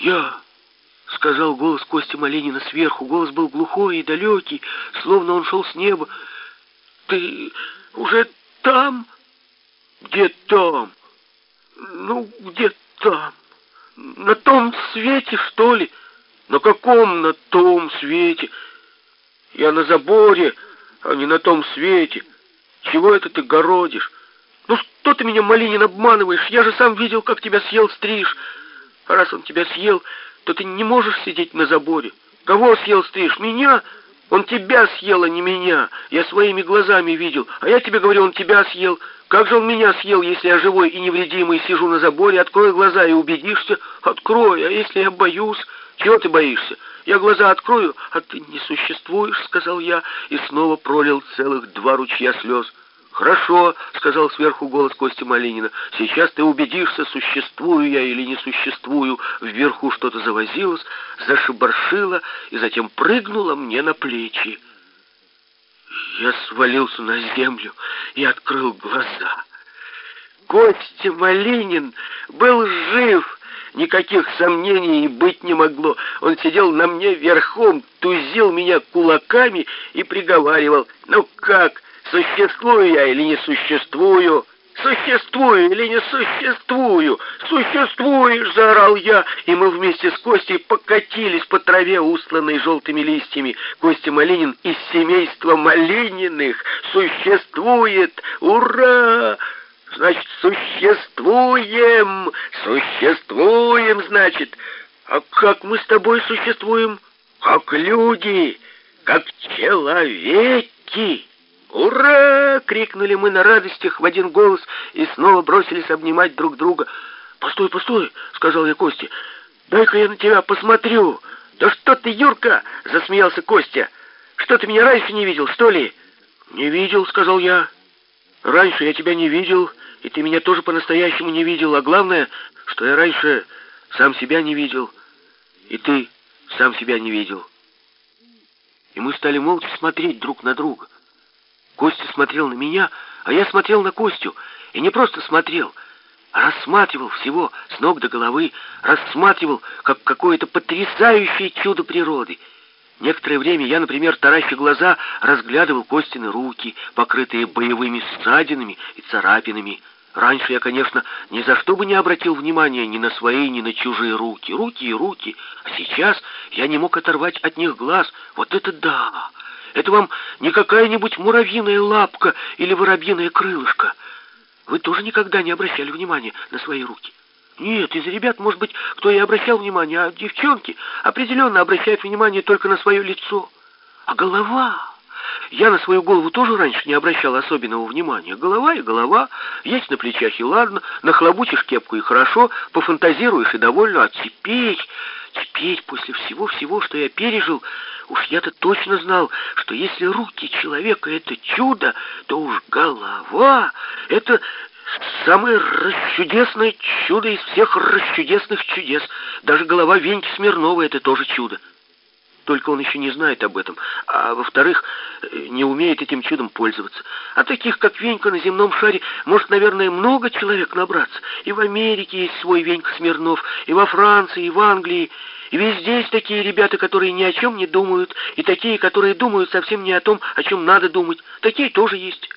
«Я!» — сказал голос Кости Малинина сверху. Голос был глухой и далекий, словно он шел с неба. «Ты уже там?» «Где там?» «Ну, где там? На том свете, что ли?» «На каком на том свете?» «Я на заборе, а не на том свете. Чего это ты городишь?» «Ну что ты меня, Малинин, обманываешь? Я же сам видел, как тебя съел стриж. А раз он тебя съел, то ты не можешь сидеть на заборе. Кого съел стриж? Меня? Он тебя съел, а не меня. Я своими глазами видел. А я тебе говорю, он тебя съел. Как же он меня съел, если я живой и невредимый сижу на заборе? Открой глаза и убедишься. Открой, а если я боюсь? Чего ты боишься? Я глаза открою, а ты не существуешь, сказал я, и снова пролил целых два ручья слез. «Хорошо», — сказал сверху голос Кости Малинина. «Сейчас ты убедишься, существую я или не существую». Вверху что-то завозилось, зашибаршило и затем прыгнуло мне на плечи. Я свалился на землю и открыл глаза. Костя Малинин был жив, никаких сомнений и быть не могло. Он сидел на мне верхом, тузил меня кулаками и приговаривал. «Ну как?» Существую я или не существую? Существую или не существую? Существуешь, заорал я, и мы вместе с Костей покатились по траве, устланной желтыми листьями. Костя Малинин из семейства Малининых существует. Ура! Значит, существуем! Существуем, значит. А как мы с тобой существуем? Как люди, как человеки. «Ура!» — крикнули мы на радостях в один голос и снова бросились обнимать друг друга. «Постой, постой!» — сказал я Косте. «Дай-ка я на тебя посмотрю!» «Да что ты, Юрка!» — засмеялся Костя. «Что ты меня раньше не видел, что ли?» «Не видел», — сказал я. «Раньше я тебя не видел, и ты меня тоже по-настоящему не видел. А главное, что я раньше сам себя не видел, и ты сам себя не видел». И мы стали молча смотреть друг на друга. Костя смотрел на меня, а я смотрел на Костю. И не просто смотрел, а рассматривал всего с ног до головы, рассматривал как какое-то потрясающее чудо природы. Некоторое время я, например, тараща глаза, разглядывал Костины руки, покрытые боевыми ссадинами и царапинами. Раньше я, конечно, ни за что бы не обратил внимания ни на свои, ни на чужие руки. Руки и руки. А сейчас я не мог оторвать от них глаз. Вот это да! Это вам не какая-нибудь муравьиная лапка или воробьиное крылышко. Вы тоже никогда не обращали внимания на свои руки? Нет, из ребят, может быть, кто и обращал внимание, а девчонки определенно обращают внимание только на свое лицо. А голова... Я на свою голову тоже раньше не обращал особенного внимания. Голова и голова, есть на плечах и ладно, нахлобучишь кепку и хорошо, пофантазируешь и довольно, а теперь... Теперь, после всего-всего, что я пережил, уж я-то точно знал, что если руки человека — это чудо, то уж голова — это самое расчудесное чудо из всех расчудесных чудес. Даже голова Веньки Смирнова — это тоже чудо. Только он еще не знает об этом, а во-вторых, не умеет этим чудом пользоваться. А таких, как Венька на земном шаре, может, наверное, много человек набраться. И в Америке есть свой Венька Смирнов, и во Франции, и в Англии. И везде есть такие ребята, которые ни о чем не думают, и такие, которые думают совсем не о том, о чем надо думать. Такие тоже есть.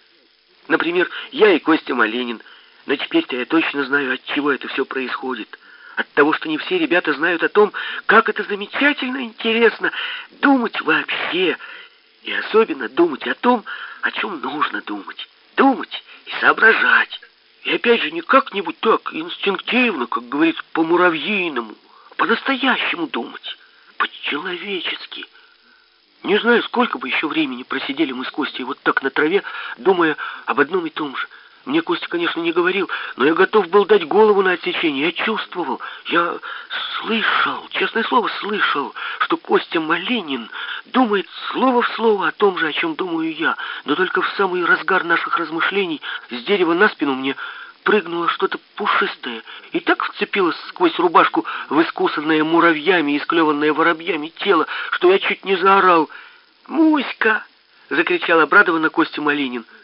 Например, я и Костя Малинин. Но теперь-то я точно знаю, от чего это все происходит от того, что не все ребята знают о том, как это замечательно интересно думать вообще, и особенно думать о том, о чем нужно думать, думать и соображать. И опять же, не как-нибудь так, инстинктивно, как говорится, по-муравьиному, а по-настоящему думать, по-человечески. Не знаю, сколько бы еще времени просидели мы с Костей вот так на траве, думая об одном и том же — мне Костя, конечно, не говорил, но я готов был дать голову на отсечение. Я чувствовал, я слышал, честное слово, слышал, что Костя Малинин думает слово в слово о том же, о чем думаю я. Но только в самый разгар наших размышлений с дерева на спину мне прыгнуло что-то пушистое и так вцепилось сквозь рубашку в искусанное муравьями и склеванное воробьями тело, что я чуть не заорал. «Муська!» — закричал обрадованно Костя Малинин —